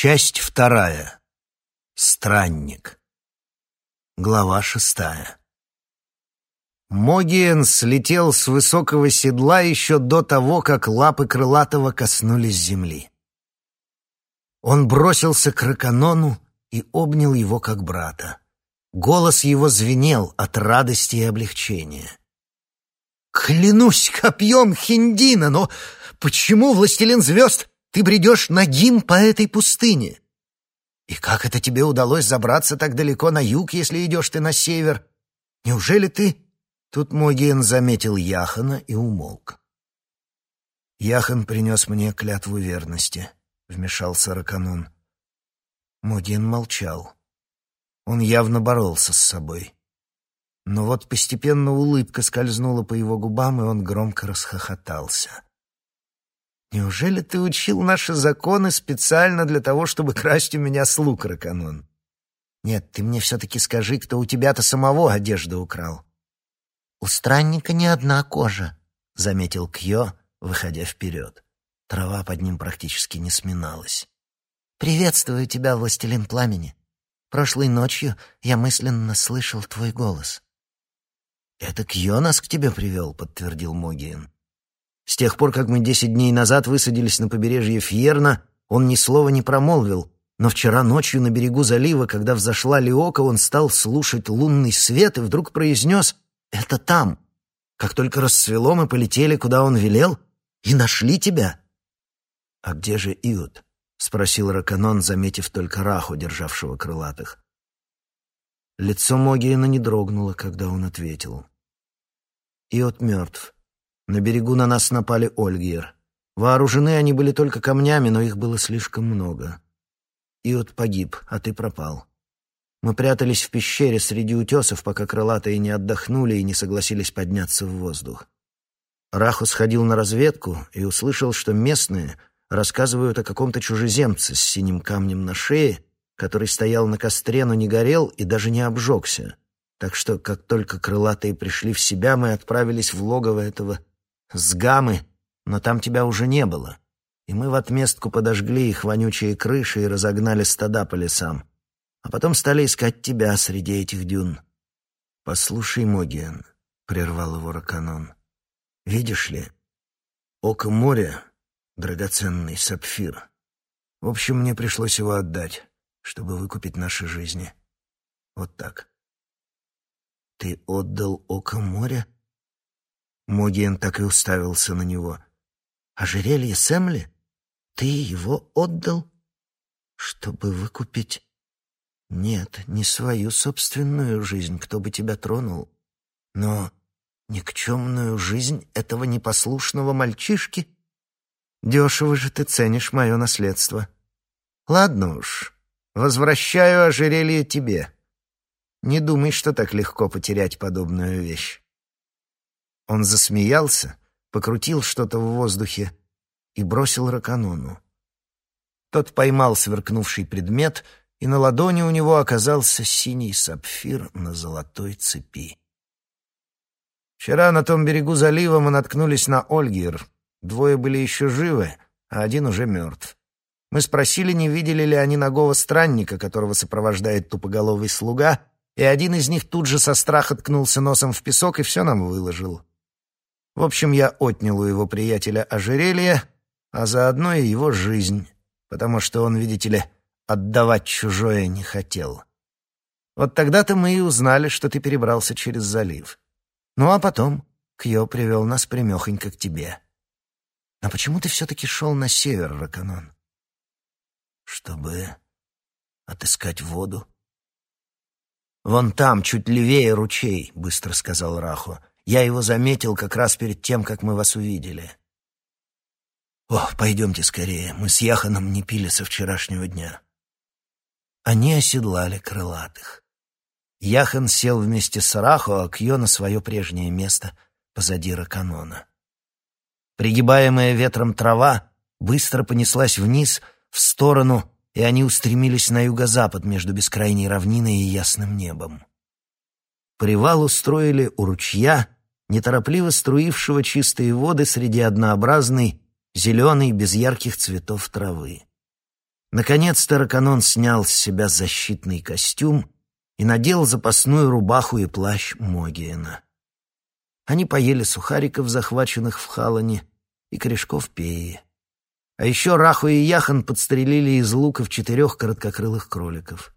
Часть вторая. Странник. Глава шестая. Могиен слетел с высокого седла еще до того, как лапы крылатого коснулись земли. Он бросился к Раканону и обнял его как брата. Голос его звенел от радости и облегчения. «Клянусь копьем Хиндина, но почему, властелин звезд, ты бредешь нагим по этой пустыне? И как это тебе удалось забраться так далеко на юг, если идешь ты на север? Неужели ты...» Тут Могиен заметил Яхана и умолк. «Яхан принес мне клятву верности», — вмешался Раканун. Могиен молчал. Он явно боролся с собой. Но вот постепенно улыбка скользнула по его губам, и он громко расхохотался. «Неужели ты учил наши законы специально для того, чтобы красть у меня слуг, Раканон? Нет, ты мне все-таки скажи, кто у тебя-то самого одежду украл». «У странника не одна кожа», — заметил Кьо, выходя вперед. Трава под ним практически не сминалась. «Приветствую тебя, властелин пламени. Прошлой ночью я мысленно слышал твой голос». «Это Кьо нас к тебе привел», — подтвердил Могиен. «С тех пор, как мы десять дней назад высадились на побережье Фьерна, он ни слова не промолвил, но вчера ночью на берегу залива, когда взошла Лиока, он стал слушать лунный свет и вдруг произнес это там. Как только расцвело, мы полетели, куда он велел, и нашли тебя. А где же Иуд? спросил Раканон, заметив только Раху, державшего крылатых. Лицо Могиена не дрогнуло, когда он ответил. Иот мертв. На берегу на нас напали Ольгиер. Вооружены они были только камнями, но их было слишком много. Иот погиб, а ты пропал. Мы прятались в пещере среди утесов, пока крылатые не отдохнули и не согласились подняться в воздух. Раху сходил на разведку и услышал, что местные рассказывают о каком-то чужеземце с синим камнем на шее, который стоял на костре, но не горел и даже не обжегся. Так что, как только крылатые пришли в себя, мы отправились в логово этого сгамы, но там тебя уже не было. И мы в отместку подожгли их вонючие крыши и разогнали стада по лесам а потом стали искать тебя среди этих дюн. Послушай, Могиан, прервал его Раканон. Видишь ли, око моря — драгоценный сапфир. В общем, мне пришлось его отдать, чтобы выкупить наши жизни. Вот так. Ты отдал око моря? Могиен так и уставился на него. Ожерелье Сэмли? Ты его отдал, чтобы выкупить нет, не свою собственную жизнь, кто бы тебя тронул, но никчемную жизнь этого непослушного мальчишки. Дешево же ты ценишь мое наследство. Ладно уж, возвращаю ожерелье тебе. Не думай, что так легко потерять подобную вещь. Он засмеялся, покрутил что-то в воздухе и бросил Раканону. Тот поймал сверкнувший предмет — и на ладони у него оказался синий сапфир на золотой цепи. Вчера на том берегу залива мы наткнулись на Ольгир. Двое были еще живы, а один уже мертв. Мы спросили, не видели ли они ногого странника, которого сопровождает тупоголовый слуга, и один из них тут же со страха ткнулся носом в песок и все нам выложил. В общем, я отнял у его приятеля ожерелье, а заодно и его жизнь, потому что он, видите ли, отдавать чужое не хотел. Вот тогда-то мы и узнали, что ты перебрался через залив. Ну а потом Кьо привел нас примехонько к тебе. Но почему ты все-таки шел на север, Раканон? Чтобы отыскать воду. «Вон там, чуть левее ручей», — быстро сказал Раху. «Я его заметил как раз перед тем, как мы вас увидели». «О, пойдемте скорее, мы с Яханом не пили со вчерашнего дня». Они оседлали крылатых. Яхан сел вместе с Рахо, а Кьё на свое прежнее место позади Раканона. Пригибаемая ветром трава быстро понеслась вниз, в сторону, и они устремились на юго-запад между бескрайней равниной и ясным небом. Привал устроили у ручья, неторопливо струившего чистые воды среди однообразной, зеленой, без ярких цветов травы. Наконец-то Раканон снял с себя защитный костюм и надел запасную рубаху и плащ Могиена. Они поели сухариков, захваченных в Халане, и корешков пеи. А еще Раху и Яхан подстрелили из луков четырех короткокрылых кроликов.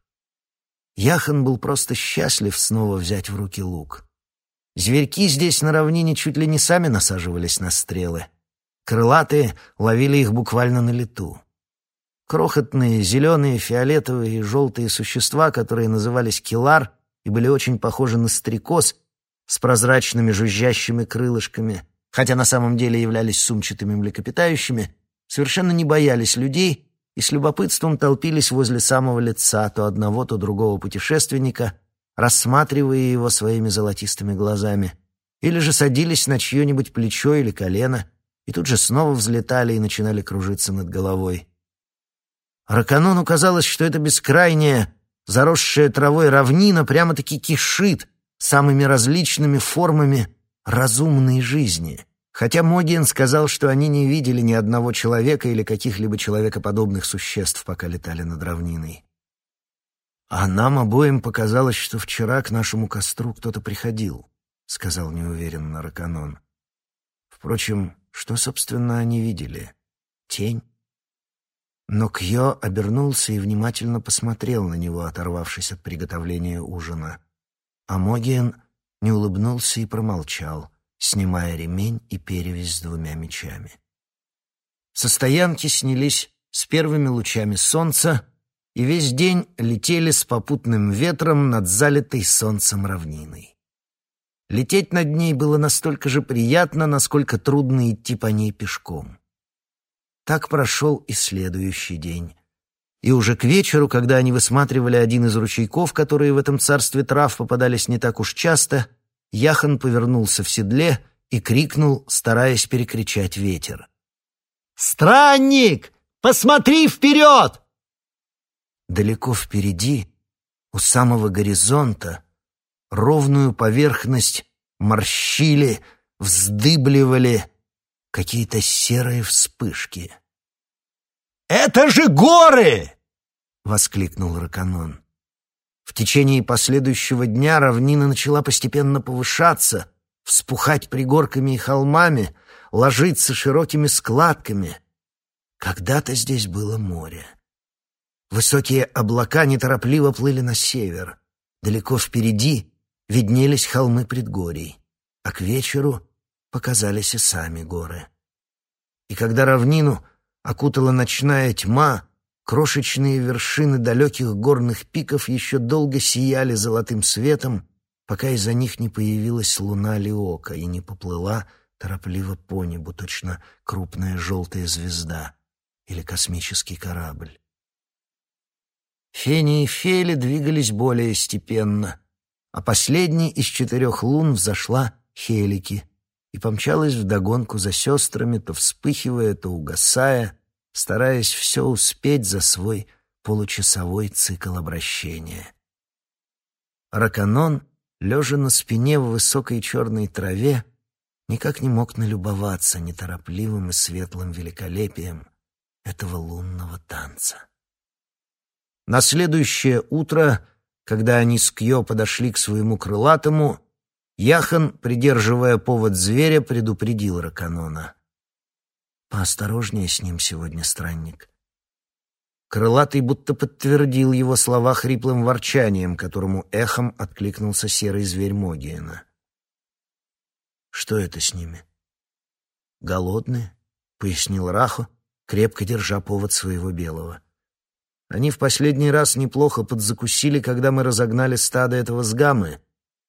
Яхан был просто счастлив снова взять в руки лук. Зверьки здесь на равнине чуть ли не сами насаживались на стрелы. Крылатые ловили их буквально на лету. Крохотные зеленые, фиолетовые и желтые существа, которые назывались килар и были очень похожи на стрекоз с прозрачными жужжащими крылышками, хотя на самом деле являлись сумчатыми млекопитающими, совершенно не боялись людей и с любопытством толпились возле самого лица то одного, то другого путешественника, рассматривая его своими золотистыми глазами, или же садились на чье-нибудь плечо или колено и тут же снова взлетали и начинали кружиться над головой. Раканону казалось, что это бескрайняя, заросшая травой равнина прямо-таки кишит самыми различными формами разумной жизни. Хотя Могиен сказал, что они не видели ни одного человека или каких-либо человекоподобных существ, пока летали над равниной. «А нам обоим показалось, что вчера к нашему костру кто-то приходил», — сказал неуверенно Раканон. «Впрочем, что, собственно, они видели? Тень?» Но Кьо обернулся и внимательно посмотрел на него, оторвавшись от приготовления ужина. А Могиен не улыбнулся и промолчал, снимая ремень и перевязь с двумя мечами. Со стоянки снялись с первыми лучами солнца и весь день летели с попутным ветром над залитой солнцем равниной. Лететь над ней было настолько же приятно, насколько трудно идти по ней пешком. Так прошел и следующий день. И уже к вечеру, когда они высматривали один из ручейков, которые в этом царстве трав попадались не так уж часто, Яхан повернулся в седле и крикнул, стараясь перекричать ветер. «Странник! Посмотри вперед!» Далеко впереди, у самого горизонта, ровную поверхность морщили, вздыбливали какие-то серые вспышки. «Это же горы!» — воскликнул Раканон. В течение последующего дня равнина начала постепенно повышаться, вспухать пригорками и холмами, ложиться широкими складками. Когда-то здесь было море. Высокие облака неторопливо плыли на север. Далеко впереди виднелись холмы предгорий, а к вечеру показались и сами горы. И когда равнину окутала ночная тьма, крошечные вершины далеких горных пиков еще долго сияли золотым светом, пока из-за них не появилась луна Лиока и не поплыла торопливо по небу, точно крупная желтая звезда или космический корабль. Фени и Фели двигались более степенно, а последней из четырех лун взошла Хелики — и помчалась вдогонку за сестрами, то вспыхивая, то угасая, стараясь все успеть за свой получасовой цикл обращения. Раканон, лежа на спине в высокой черной траве, никак не мог налюбоваться неторопливым и светлым великолепием этого лунного танца. На следующее утро, когда они с Кьё подошли к своему крылатому, Яхан, придерживая повод зверя, предупредил Раканона. «Поосторожнее с ним сегодня, странник». Крылатый будто подтвердил его слова хриплым ворчанием, которому эхом откликнулся серый зверь Могиена. «Что это с ними?» «Голодные», — пояснил Рахо, крепко держа повод своего белого. «Они в последний раз неплохо подзакусили, когда мы разогнали стадо этого сгамы,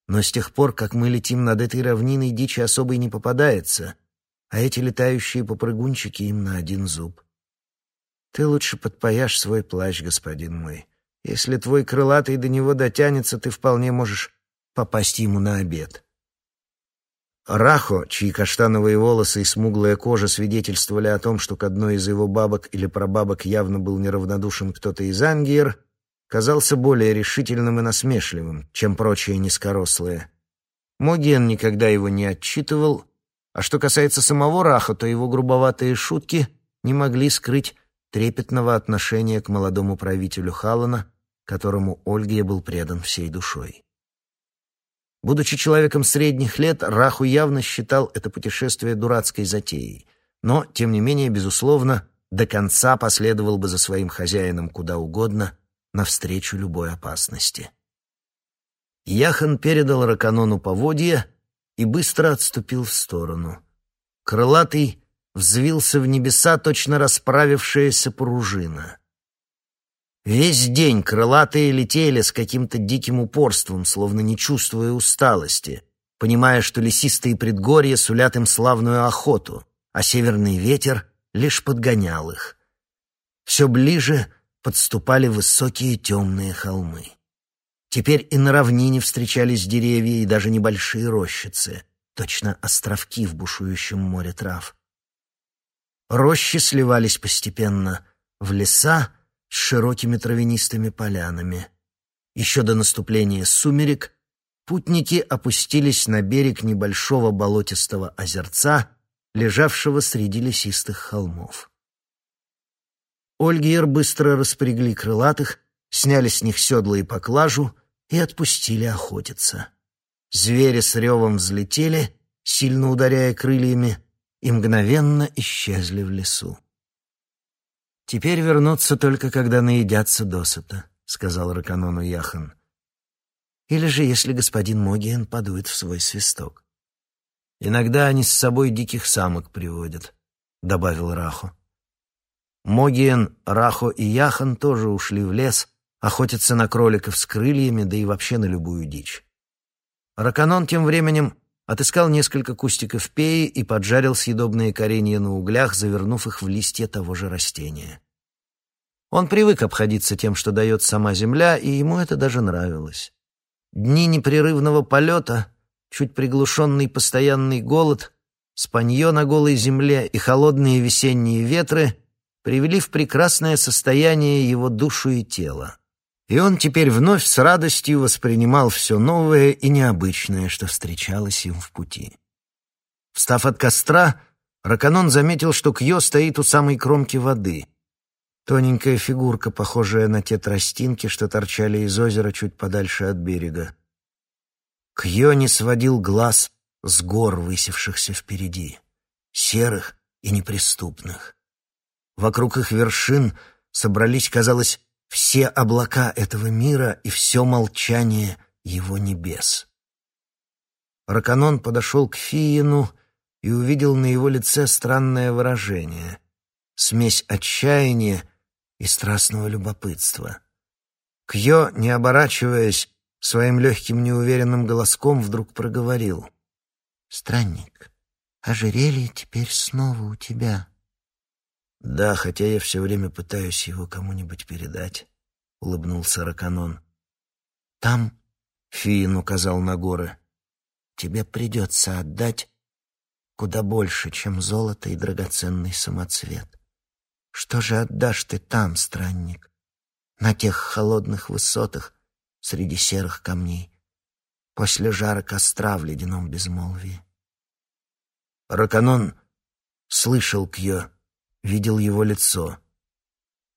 но с тех пор, как мы летим над этой равниной, дичи особой не попадается, а эти летающие попрыгунчики им на один зуб. Ты лучше подпояшь свой плащ, господин мой. Если твой крылатый до него дотянется, ты вполне можешь попасть ему на обед. Рахо, чьи каштановые волосы и смуглая кожа свидетельствовали о том, что к одной из его бабок или прабабок явно был неравнодушен кто-то из Ангиер, казался более решительным и насмешливым, чем прочие низкорослые. Могиен никогда его не отчитывал, а что касается самого Раха, то его грубоватые шутки не могли скрыть трепетного отношения к молодому правителю Халана, которому Ольге был предан всей душой. Будучи человеком средних лет, Раху явно считал это путешествие дурацкой затеей, но, тем не менее, безусловно, до конца последовал бы за своим хозяином куда угодно, навстречу любой опасности. Яхан передал Раканону поводья и быстро отступил в сторону. Крылатый взвился в небеса точно расправившаяся пружина. Весь день крылатые летели с каким-то диким упорством, словно не чувствуя усталости, понимая, что лесистые предгорья сулят им славную охоту, а северный ветер лишь подгонял их. Все ближе подступали высокие темные холмы. Теперь и на равнине встречались деревья и даже небольшие рощицы, точно островки в бушующем море трав. Рощи сливались постепенно в леса с широкими травянистыми полянами. Еще до наступления сумерек путники опустились на берег небольшого болотистого озерца, лежавшего среди лесистых холмов. Ольгиер быстро распрягли крылатых, сняли с них седла и поклажу и отпустили охотиться. Звери с ревом взлетели, сильно ударяя крыльями, и мгновенно исчезли в лесу. «Теперь вернуться только, когда наедятся досыта», — сказал Раканону Яхан. «Или же, если господин Могиен подует в свой свисток. Иногда они с собой диких самок приводят», — добавил Рахо. Могиен, Рахо и Яхан тоже ушли в лес, охотиться на кроликов с крыльями, да и вообще на любую дичь. Раканон тем временем отыскал несколько кустиков пеи и поджарил съедобные коренья на углях, завернув их в листья того же растения. Он привык обходиться тем, что дает сама земля, и ему это даже нравилось. Дни непрерывного полета, чуть приглушенный постоянный голод, спанье на голой земле и холодные весенние ветры привели в прекрасное состояние его душу и тело и он теперь вновь с радостью воспринимал все новое и необычное, что встречалось им в пути. Встав от костра, Раканон заметил, что Кьё стоит у самой кромки воды. Тоненькая фигурка, похожая на те тростинки, что торчали из озера чуть подальше от берега. Кьё не сводил глаз с гор, высевшихся впереди, серых и неприступных. Вокруг их вершин собрались, казалось, все облака этого мира и все молчание его небес. Раканон подошел к Фиину и увидел на его лице странное выражение — смесь отчаяния и страстного любопытства. Кьё, не оборачиваясь, своим легким неуверенным голоском вдруг проговорил. «Странник, ожерелье теперь снова у тебя». «Да, хотя я все время пытаюсь его кому-нибудь передать», — улыбнулся Раканон. «Там», — Фиин указал на горы, — «тебе придется отдать куда больше, чем золото и драгоценный самоцвет. Что же отдашь ты там, странник, на тех холодных высотах среди серых камней, после жара костра в ледяном безмолвии?» Раканон слышал Кьё, видел его лицо,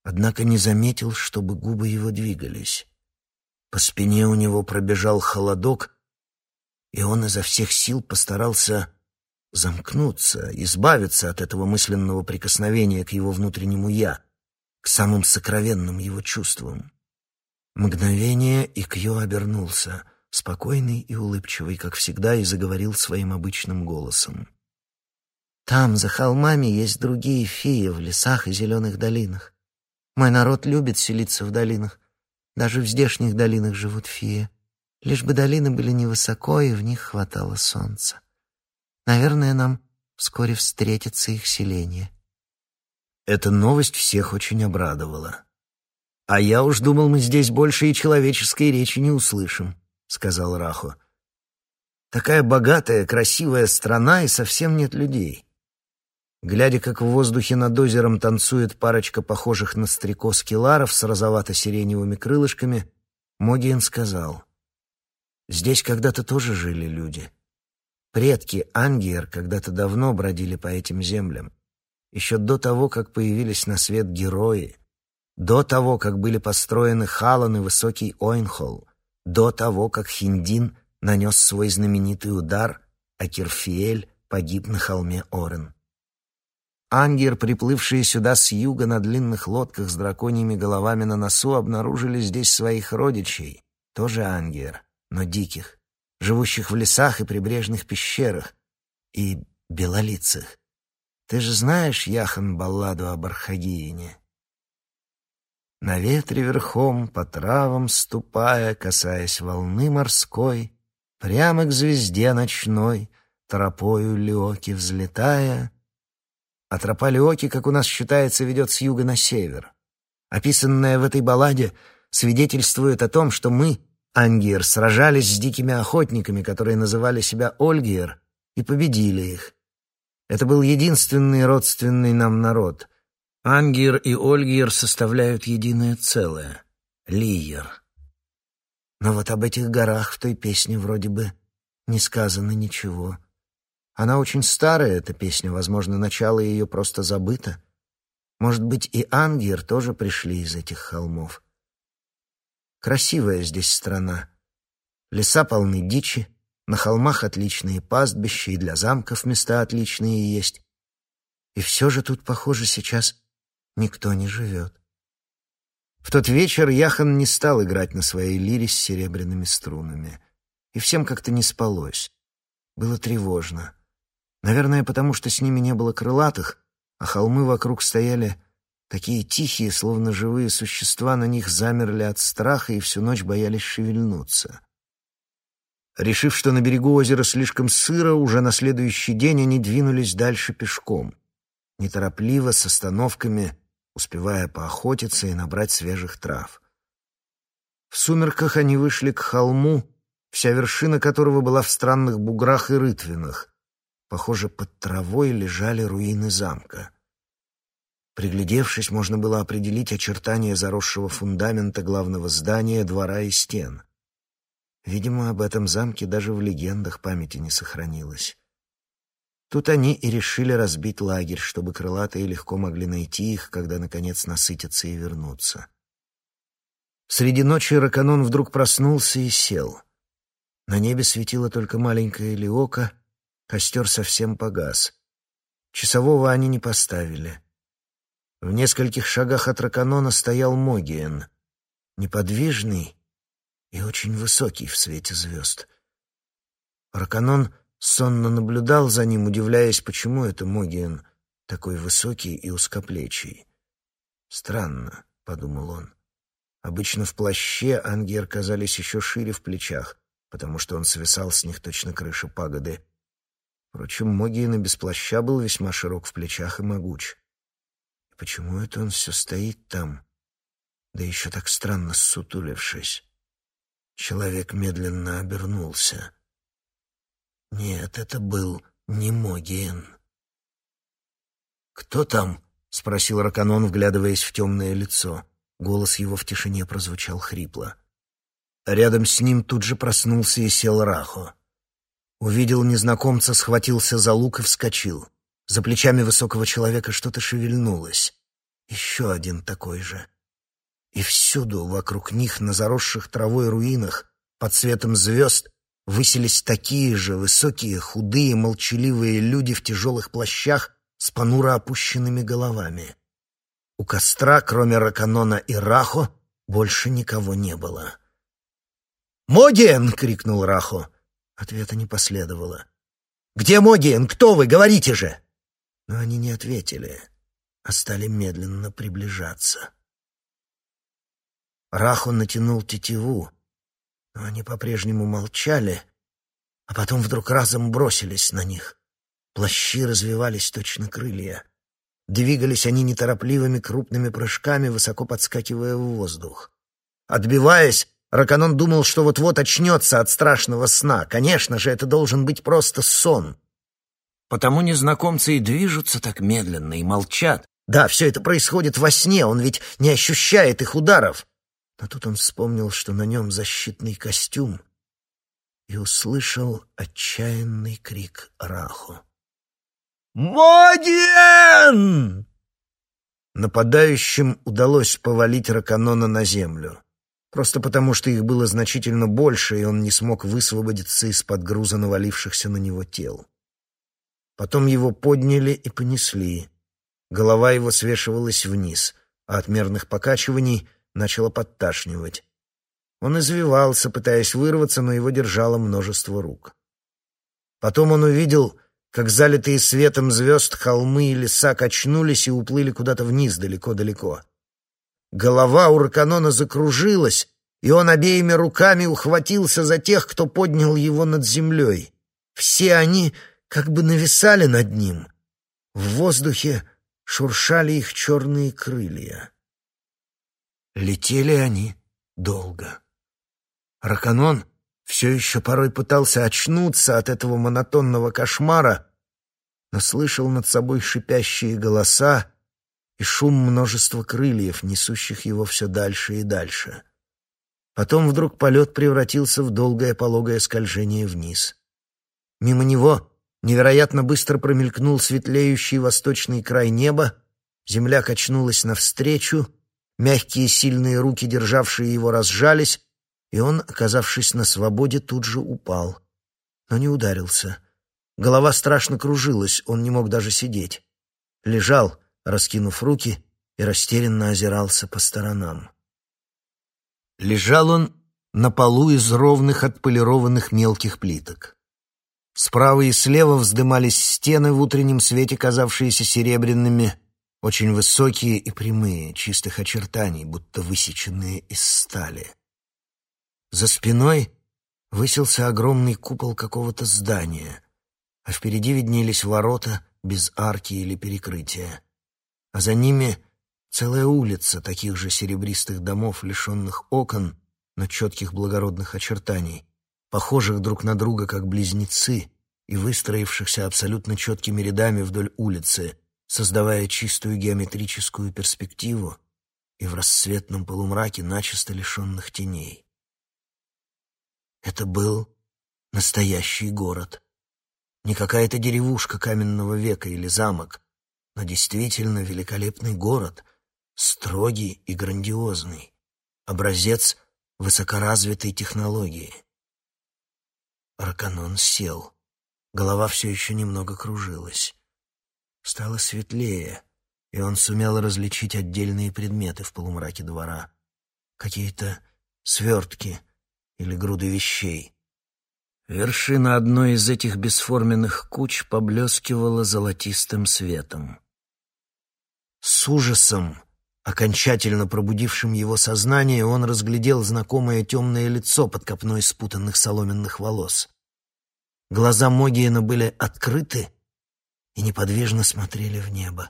однако не заметил, чтобы губы его двигались. По спине у него пробежал холодок, и он изо всех сил постарался замкнуться, избавиться от этого мысленного прикосновения к его внутреннему «я», к самым сокровенным его чувствам. Мгновение, и Кьо обернулся, спокойный и улыбчивый, как всегда, и заговорил своим обычным голосом. Там, за холмами, есть другие феи в лесах и зеленых долинах. Мой народ любит селиться в долинах. Даже в здешних долинах живут феи. Лишь бы долины были невысоко, и в них хватало солнца. Наверное, нам вскоре встретится их селение. Эта новость всех очень обрадовала. «А я уж думал, мы здесь больше и человеческой речи не услышим», — сказал Рахо. «Такая богатая, красивая страна, и совсем нет людей. Глядя, как в воздухе над озером танцует парочка похожих на стрекоз келаров с розовато-сиреневыми крылышками, Могиен сказал, «Здесь когда-то тоже жили люди. Предки Ангиер когда-то давно бродили по этим землям, еще до того, как появились на свет герои, до того, как были построены Халан и Высокий Ойнхолл, до того, как Хиндин нанес свой знаменитый удар, а Кирфиэль погиб на холме Орен. Ангер, приплывшие сюда с юга на длинных лодках с драконьими головами на носу, обнаружили здесь своих родичей, тоже ангер, но диких, живущих в лесах и прибрежных пещерах, и белолицых. Ты же знаешь, Яхан, балладу об Архагиине? На ветре верхом, по травам ступая, касаясь волны морской, прямо к звезде ночной, тропою Леоки взлетая. А тропа Леоки, как у нас считается, ведет с юга на север. Описанная в этой балладе свидетельствует о том, что мы, Ангир, сражались с дикими охотниками, которые называли себя Ольгиер, и победили их. Это был единственный родственный нам народ. Ангир и Ольгир составляют единое целое — Лиер. Но вот об этих горах в той песне вроде бы не сказано ничего. Она очень старая, эта песня, возможно, начало ее просто забыто. Может быть, и Ангир тоже пришли из этих холмов. Красивая здесь страна. Леса полны дичи, на холмах отличные пастбища, и для замков места отличные есть. И все же тут, похоже, сейчас никто не живет. В тот вечер Яхан не стал играть на своей лире с серебряными струнами. И всем как-то не спалось. Было тревожно. Наверное, потому что с ними не было крылатых, а холмы вокруг стояли такие тихие, словно живые существа на них замерли от страха и всю ночь боялись шевельнуться. Решив, что на берегу озера слишком сыро, уже на следующий день они двинулись дальше пешком, неторопливо, с остановками, успевая поохотиться и набрать свежих трав. В сумерках они вышли к холму, вся вершина которого была в странных буграх и рытвинах. Похоже, под травой лежали руины замка. Приглядевшись, можно было определить очертания заросшего фундамента главного здания, двора и стен. Видимо, об этом замке даже в легендах памяти не сохранилось. Тут они и решили разбить лагерь, чтобы крылатые легко могли найти их, когда, наконец, насытятся и вернутся. Среди ночи Раканон вдруг проснулся и сел. На небе светило только маленькое лиока, костер совсем погас. Часового они не поставили. В нескольких шагах от Раканона стоял Могиен, неподвижный и очень высокий в свете звезд. Раканон сонно наблюдал за ним, удивляясь, почему это Могиен такой высокий и узкоплечий. «Странно», — подумал он. Обычно в плаще ангер казались еще шире в плечах, потому что он свисал с них точно крыша пагоды. Впрочем, Могиен и без плаща был весьма широк в плечах и могуч. И почему это он все стоит там, да еще так странно ссутулившись? Человек медленно обернулся. Нет, это был не Могиен. «Кто там?» — спросил Раканон, вглядываясь в темное лицо. Голос его в тишине прозвучал хрипло. Рядом с ним тут же проснулся и сел Рахо. Увидел незнакомца, схватился за лук и вскочил. За плечами высокого человека что-то шевельнулось. Еще один такой же. И всюду вокруг них, на заросших травой руинах, под светом звезд, высились такие же высокие, худые, молчаливые люди в тяжелых плащах с понуро опущенными головами. У костра, кроме Раканона и Рахо, больше никого не было. «Могиен!» — крикнул Рахо. Ответа не последовало. «Где Могиен? Кто вы? Говорите же!» Но они не ответили, а стали медленно приближаться. Раху натянул тетиву, но они по-прежнему молчали, а потом вдруг разом бросились на них. Плащи развивались точно крылья. Двигались они неторопливыми крупными прыжками, высоко подскакивая в воздух. Отбиваясь, Раканон думал, что вот-вот очнется от страшного сна. Конечно же, это должен быть просто сон. Потому незнакомцы и движутся так медленно, и молчат. Да, все это происходит во сне, он ведь не ощущает их ударов. Но тут он вспомнил, что на нем защитный костюм, и услышал отчаянный крик Раху. «Модиен!» Нападающим удалось повалить Раканона на землю. Просто потому, что их было значительно больше, и он не смог высвободиться из-под груза навалившихся на него тел. Потом его подняли и понесли. Голова его свешивалась вниз, а от мерных покачиваний начала подташнивать. Он извивался, пытаясь вырваться, но его держало множество рук. Потом он увидел, как залитые светом звезд холмы и леса качнулись и уплыли куда-то вниз далеко-далеко. Голова у Раканона закружилась, и он обеими руками ухватился за тех, кто поднял его над землей. Все они как бы нависали над ним. В воздухе шуршали их черные крылья. Летели они долго. Раканон все еще порой пытался очнуться от этого монотонного кошмара, но слышал над собой шипящие голоса, и шум множества крыльев, несущих его все дальше и дальше. Потом вдруг полет превратился в долгое пологое скольжение вниз. Мимо него невероятно быстро промелькнул светлеющий восточный край неба, земля качнулась навстречу, мягкие сильные руки, державшие его, разжались, и он, оказавшись на свободе, тут же упал. Но не ударился. Голова страшно кружилась, он не мог даже сидеть. Лежал, раскинув руки, и растерянно озирался по сторонам. Лежал он на полу из ровных отполированных мелких плиток. Справа и слева вздымались стены в утреннем свете, казавшиеся серебряными, очень высокие и прямые, чистых очертаний, будто высеченные из стали. За спиной высился огромный купол какого-то здания, а впереди виднелись ворота без арки или перекрытия а за ними целая улица таких же серебристых домов, лишенных окон, но четких благородных очертаний, похожих друг на друга как близнецы и выстроившихся абсолютно четкими рядами вдоль улицы, создавая чистую геометрическую перспективу и в рассветном полумраке начисто лишенных теней. Это был настоящий город. Не какая-то деревушка каменного века или замок, но действительно великолепный город, строгий и грандиозный, образец высокоразвитой технологии. Арканон сел. Голова все еще немного кружилась. Стало светлее, и он сумел различить отдельные предметы в полумраке двора. Какие-то свертки или груды вещей. Вершина одной из этих бесформенных куч поблескивала золотистым светом. С ужасом, окончательно пробудившим его сознание, он разглядел знакомое темное лицо под копной спутанных соломенных волос. Глаза Могиена были открыты и неподвижно смотрели в небо.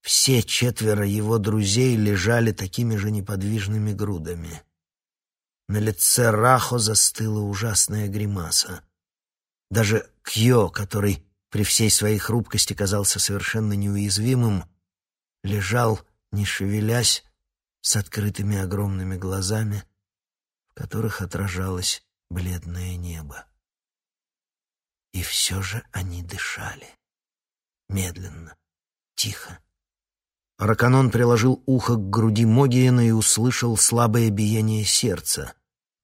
Все четверо его друзей лежали такими же неподвижными грудами. На лице Рахо застыла ужасная гримаса. Даже Кьо, который при всей своей хрупкости казался совершенно неуязвимым, лежал, не шевелясь, с открытыми огромными глазами, в которых отражалось бледное небо. И все же они дышали. Медленно, тихо. Раканон приложил ухо к груди Могиена и услышал слабое биение сердца,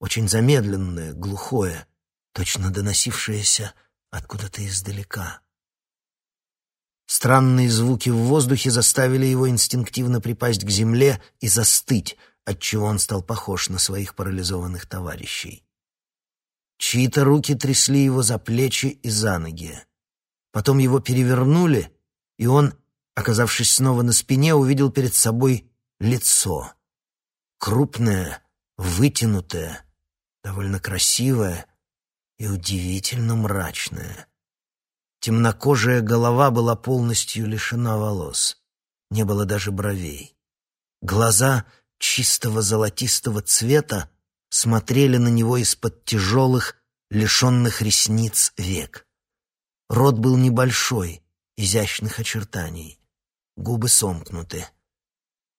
очень замедленное, глухое, точно доносившееся откуда-то издалека. Странные звуки в воздухе заставили его инстинктивно припасть к земле и застыть, отчего он стал похож на своих парализованных товарищей. Чьи-то руки трясли его за плечи и за ноги. Потом его перевернули, и он, оказавшись снова на спине, увидел перед собой лицо. Крупное, вытянутое, довольно красивое и удивительно мрачное. Темнокожая голова была полностью лишена волос. Не было даже бровей. Глаза чистого золотистого цвета смотрели на него из-под тяжелых, лишенных ресниц век. Рот был небольшой, изящных очертаний. Губы сомкнуты.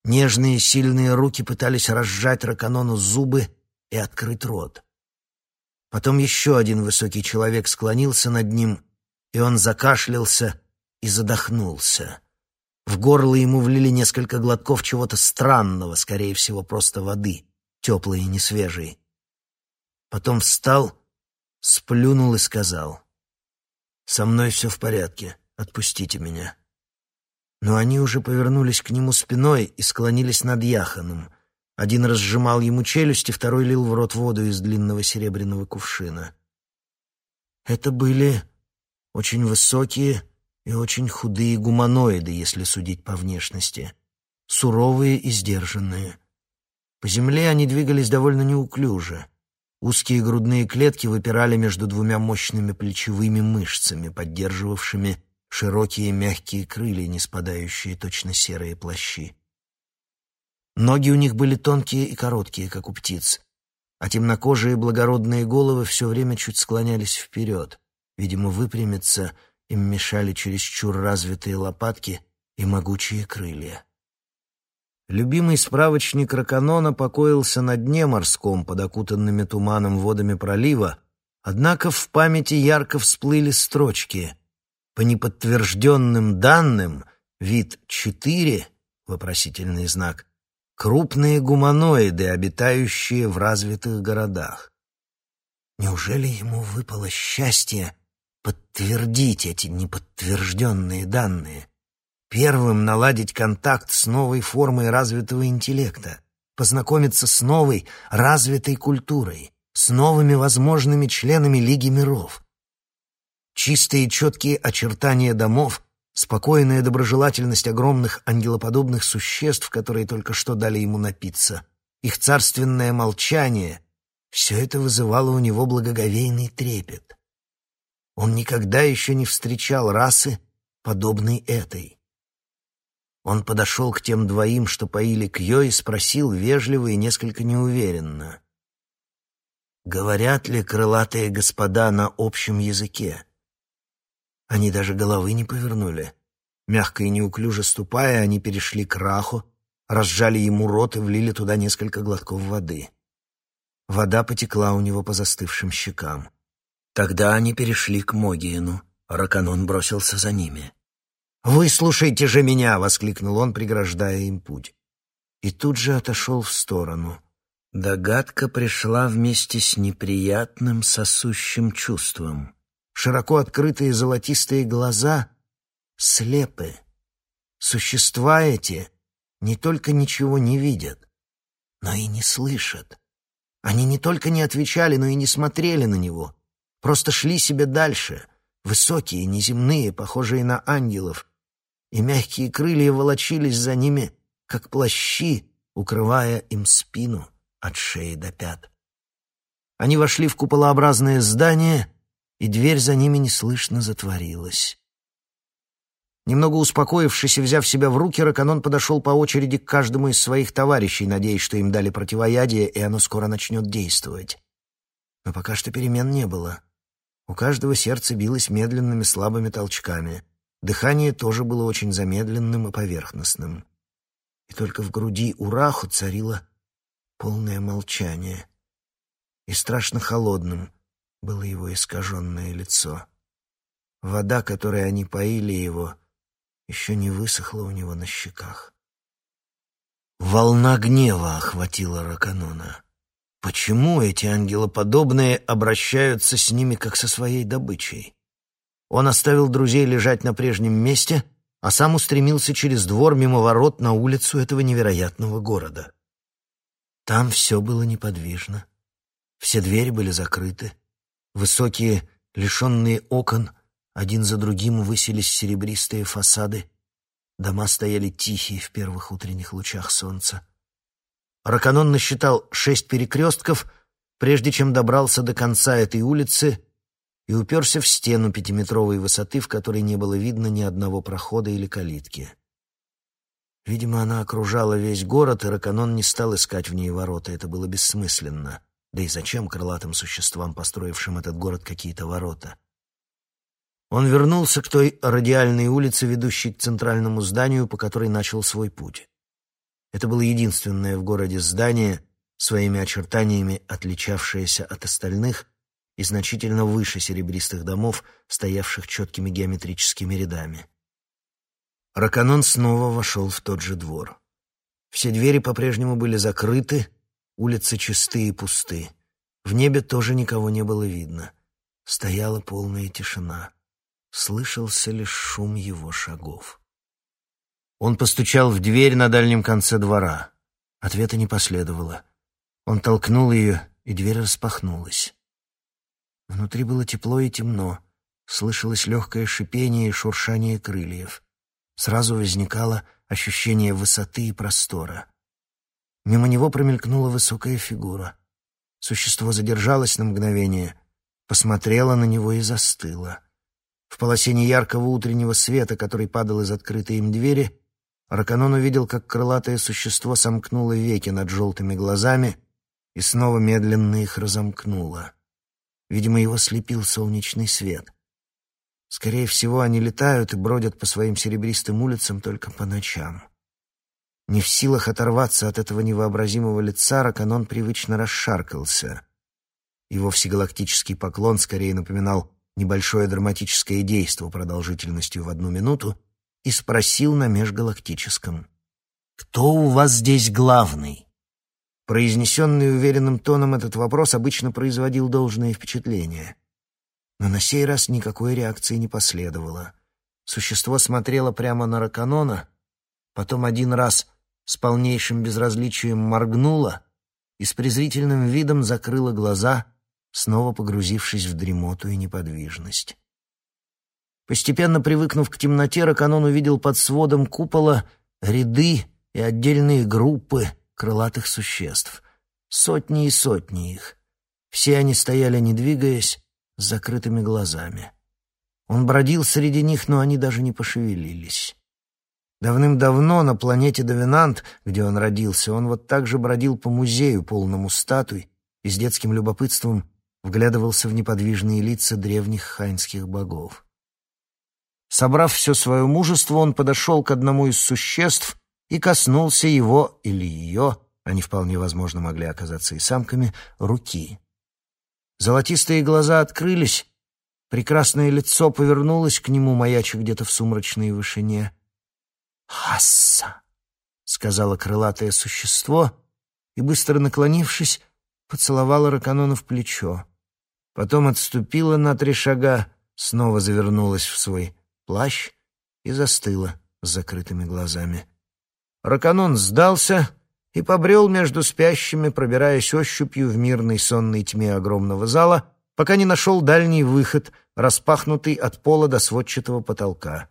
Нежные сильные руки пытались разжать Раканону зубы и открыть рот. Потом еще один высокий человек склонился над ним и он закашлялся и задохнулся. В горло ему влили несколько глотков чего-то странного, скорее всего, просто воды, теплой и несвежей. Потом встал, сплюнул и сказал, «Со мной все в порядке, отпустите меня». Но они уже повернулись к нему спиной и склонились над Яханом. Один разжимал ему челюсти, второй лил в рот воду из длинного серебряного кувшина. Это были очень высокие и очень худые гуманоиды, если судить по внешности, суровые и сдержанные. По земле они двигались довольно неуклюже. Узкие грудные клетки выпирали между двумя мощными плечевыми мышцами, поддерживавшими широкие мягкие крылья, не спадающие точно серые плащи. Ноги у них были тонкие и короткие, как у птиц, а темнокожие благородные головы все время чуть склонялись вперед. Видимо, выпрямиться им мешали чересчур развитые лопатки и могучие крылья. Любимый справочник Раканона покоился на дне морском под окутанными туманом водами пролива, однако в памяти ярко всплыли строчки. По неподтвержденным данным, вид 4, вопросительный знак, крупные гуманоиды, обитающие в развитых городах. Неужели ему выпало счастье подтвердить эти неподтвержденные данные? Первым наладить контакт с новой формой развитого интеллекта, познакомиться с новой развитой культурой, с новыми возможными членами Лиги миров. Чистые четкие очертания домов спокойная доброжелательность огромных ангелоподобных существ, которые только что дали ему напиться, их царственное молчание — все это вызывало у него благоговейный трепет. Он никогда еще не встречал расы, подобной этой. Он подошел к тем двоим, что поили Кьё, и спросил вежливо и несколько неуверенно. «Говорят ли крылатые господа на общем языке?» Они даже головы не повернули. Мягко и неуклюже ступая, они перешли к Раху, разжали ему рот и влили туда несколько глотков воды. Вода потекла у него по застывшим щекам. Тогда они перешли к Могиену. Раканон бросился за ними. «Выслушайте же меня!» — воскликнул он, преграждая им путь. И тут же отошел в сторону. Догадка пришла вместе с неприятным сосущим чувством. Широко открытые золотистые глаза слепы. Существа эти не только ничего не видят, но и не слышат. Они не только не отвечали, но и не смотрели на него, просто шли себе дальше, высокие, неземные, похожие на ангелов, и мягкие крылья волочились за ними, как плащи, укрывая им спину от шеи до пят. Они вошли в куполообразное здание — и дверь за ними неслышно затворилась. Немного успокоившись и взяв себя в руки, Раканон подошел по очереди к каждому из своих товарищей, надеясь, что им дали противоядие, и оно скоро начнет действовать. Но пока что перемен не было. У каждого сердце билось медленными слабыми толчками. Дыхание тоже было очень замедленным и поверхностным. И только в груди у Раху царило полное молчание. И страшно холодным — было его искаженное лицо. Вода, которой они поили его, еще не высохла у него на щеках. Волна гнева охватила Раканона. Почему эти ангелоподобные обращаются с ними, как со своей добычей? Он оставил друзей лежать на прежнем месте, а сам устремился через двор мимо ворот на улицу этого невероятного города. Там все было неподвижно. Все двери были закрыты. Высокие, лишенные окон, один за другим высились серебристые фасады. Дома стояли тихие в первых утренних лучах солнца. Раканон насчитал шесть перекрестков, прежде чем добрался до конца этой улицы и уперся в стену пятиметровой высоты, в которой не было видно ни одного прохода или калитки. Видимо, она окружала весь город, и Раканон не стал искать в ней ворота, это было бессмысленно. Да и зачем крылатым существам, построившим этот город, какие-то ворота? Он вернулся к той радиальной улице, ведущей к центральному зданию, по которой начал свой путь. Это было единственное в городе здание, своими очертаниями отличавшееся от остальных и значительно выше серебристых домов, стоявших четкими геометрическими рядами. Раканон снова вошел в тот же двор. Все двери по-прежнему были закрыты, улицы чисты и пусты. В небе тоже никого не было видно. Стояла полная тишина. Слышался лишь шум его шагов. Он постучал в дверь на дальнем конце двора. Ответа не последовало. Он толкнул ее, и дверь распахнулась. Внутри было тепло и темно. Слышалось легкое шипение и шуршание крыльев. Сразу возникало ощущение высоты и простора. Мимо него промелькнула высокая фигура. Существо задержалось на мгновение, посмотрело на него и застыло. В полосе неяркого утреннего света, который падал из открытой им двери, Раканон увидел, как крылатое существо сомкнуло веки над желтыми глазами и снова медленно их разомкнуло. Видимо, его слепил солнечный свет. Скорее всего, они летают и бродят по своим серебристым улицам только по ночам. Не в силах оторваться от этого невообразимого лица, Раканон привычно расшаркался. Его всегалактический поклон скорее напоминал небольшое драматическое действо продолжительностью в одну минуту, и спросил на межгалактическом. «Кто у вас здесь главный?» Произнесенный уверенным тоном этот вопрос обычно производил должное впечатление. Но на сей раз никакой реакции не последовало. Существо смотрело прямо на Раканона, потом один раз с полнейшим безразличием моргнуло и с презрительным видом закрыло глаза, снова погрузившись в дремоту и неподвижность. Постепенно привыкнув к темноте, Раканон увидел под сводом купола ряды и отдельные группы крылатых существ. Сотни и сотни их. Все они стояли, не двигаясь, с закрытыми глазами. Он бродил среди них, но они даже не пошевелились. Давным-давно на планете Довинант, где он родился, он вот так же бродил по музею, полному статуй, и с детским любопытством вглядывался в неподвижные лица древних хайнских богов. Собрав все свое мужество, он подошел к одному из существ и коснулся его или ее, они вполне возможно могли оказаться и самками, руки. Золотистые глаза открылись, прекрасное лицо повернулось к нему, маяча где-то в сумрачной вышине. «Хасса!» — сказала крылатое существо, и, быстро наклонившись, поцеловала Раканона в плечо. Потом отступила на три шага, снова завернулась в свой плащ и застыла с закрытыми глазами. Раканон сдался и побрел между спящими, пробираясь ощупью в мирной сонной тьме огромного зала, пока не нашел дальний выход, распахнутый от пола до сводчатого потолка.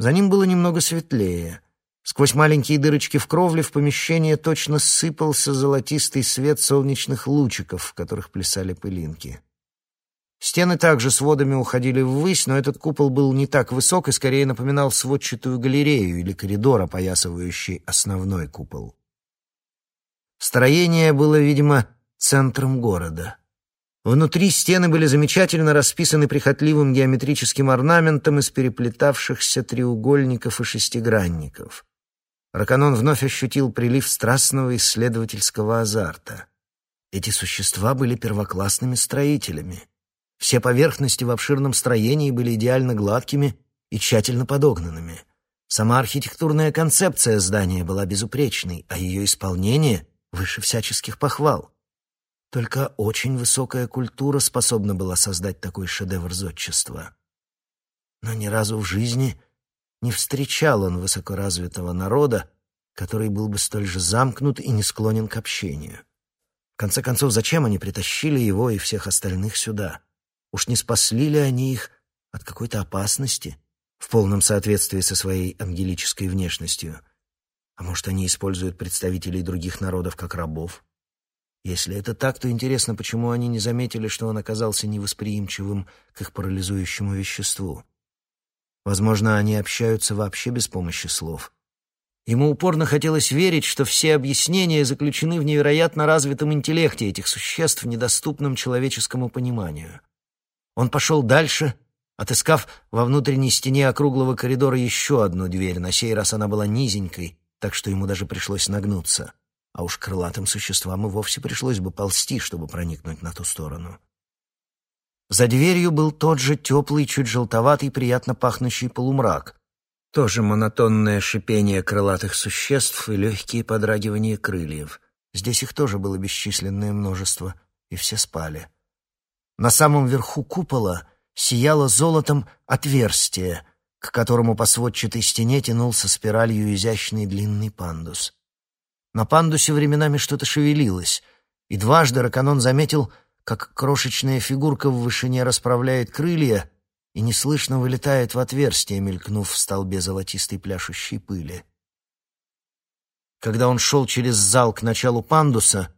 За ним было немного светлее. Сквозь маленькие дырочки в кровле в помещение точно сыпался золотистый свет солнечных лучиков, в которых плясали пылинки. Стены также сводами уходили ввысь, но этот купол был не так высок и скорее напоминал сводчатую галерею или коридор, опоясывающий основной купол. Строение было, видимо, центром города. Внутри стены были замечательно расписаны прихотливым геометрическим орнаментом из переплетавшихся треугольников и шестигранников. Раканон вновь ощутил прилив страстного исследовательского азарта. Эти существа были первоклассными строителями. Все поверхности в обширном строении были идеально гладкими и тщательно подогнанными. Сама архитектурная концепция здания была безупречной, а ее исполнение — выше всяческих похвал. Только очень высокая культура способна была создать такой шедевр зодчества. Но ни разу в жизни не встречал он высокоразвитого народа, который был бы столь же замкнут и не склонен к общению. В конце концов, зачем они притащили его и всех остальных сюда? Уж не спасли ли они их от какой-то опасности в полном соответствии со своей ангелической внешностью? А может, они используют представителей других народов как рабов? Если это так, то интересно, почему они не заметили, что он оказался невосприимчивым к их парализующему веществу. Возможно, они общаются вообще без помощи слов. Ему упорно хотелось верить, что все объяснения заключены в невероятно развитом интеллекте этих существ, недоступном человеческому пониманию. Он пошел дальше, отыскав во внутренней стене округлого коридора еще одну дверь. На сей раз она была низенькой, так что ему даже пришлось нагнуться. А уж крылатым существам и вовсе пришлось бы ползти, чтобы проникнуть на ту сторону. За дверью был тот же теплый, чуть желтоватый, приятно пахнущий полумрак. Тоже монотонное шипение крылатых существ и легкие подрагивания крыльев. Здесь их тоже было бесчисленное множество, и все спали. На самом верху купола сияло золотом отверстие, к которому по сводчатой стене тянулся спиралью изящный длинный пандус. На пандусе временами что-то шевелилось, и дважды Раканон заметил, как крошечная фигурка в вышине расправляет крылья и неслышно вылетает в отверстие, мелькнув в столбе золотистой пляшущей пыли. Когда он шел через зал к началу пандуса,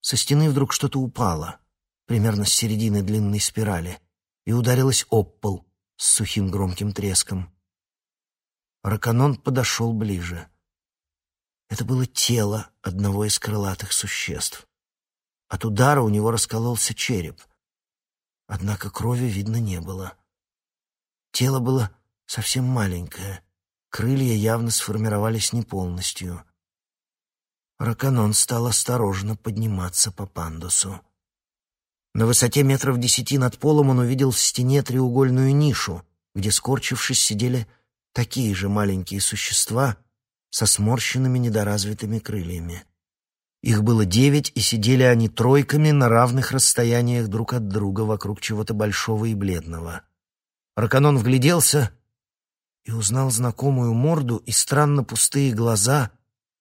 со стены вдруг что-то упало, примерно с середины длинной спирали, и ударилось об пол с сухим громким треском. Раканон подошел ближе. Это было тело одного из крылатых существ. От удара у него раскололся череп. Однако крови видно не было. Тело было совсем маленькое. Крылья явно сформировались не полностью. Раканон стал осторожно подниматься по пандусу. На высоте метров десяти над полом он увидел в стене треугольную нишу, где, скорчившись, сидели такие же маленькие существа со сморщенными недоразвитыми крыльями. Их было девять, и сидели они тройками на равных расстояниях друг от друга вокруг чего-то большого и бледного. Раканон вгляделся и узнал знакомую морду и странно пустые глаза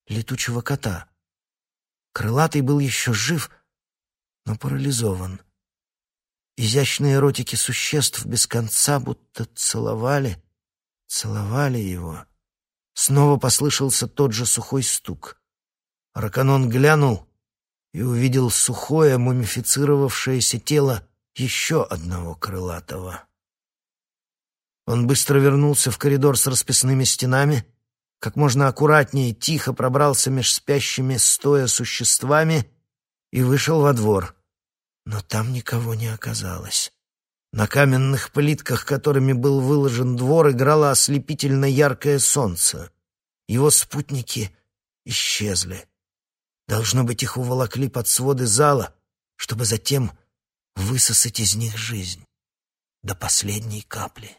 летучего кота. Крылатый был еще жив, но парализован. Изящные ротики существ без конца будто целовали, целовали его. Снова послышался тот же сухой стук. Раканон глянул и увидел сухое, мумифицировавшееся тело еще одного крылатого. Он быстро вернулся в коридор с расписными стенами, как можно аккуратнее тихо пробрался меж спящими стоя существами и вышел во двор. Но там никого не оказалось. На каменных плитках, которыми был выложен двор, играло ослепительно яркое солнце. Его спутники исчезли. Должно быть, их уволокли под своды зала, чтобы затем высосать из них жизнь до последней капли.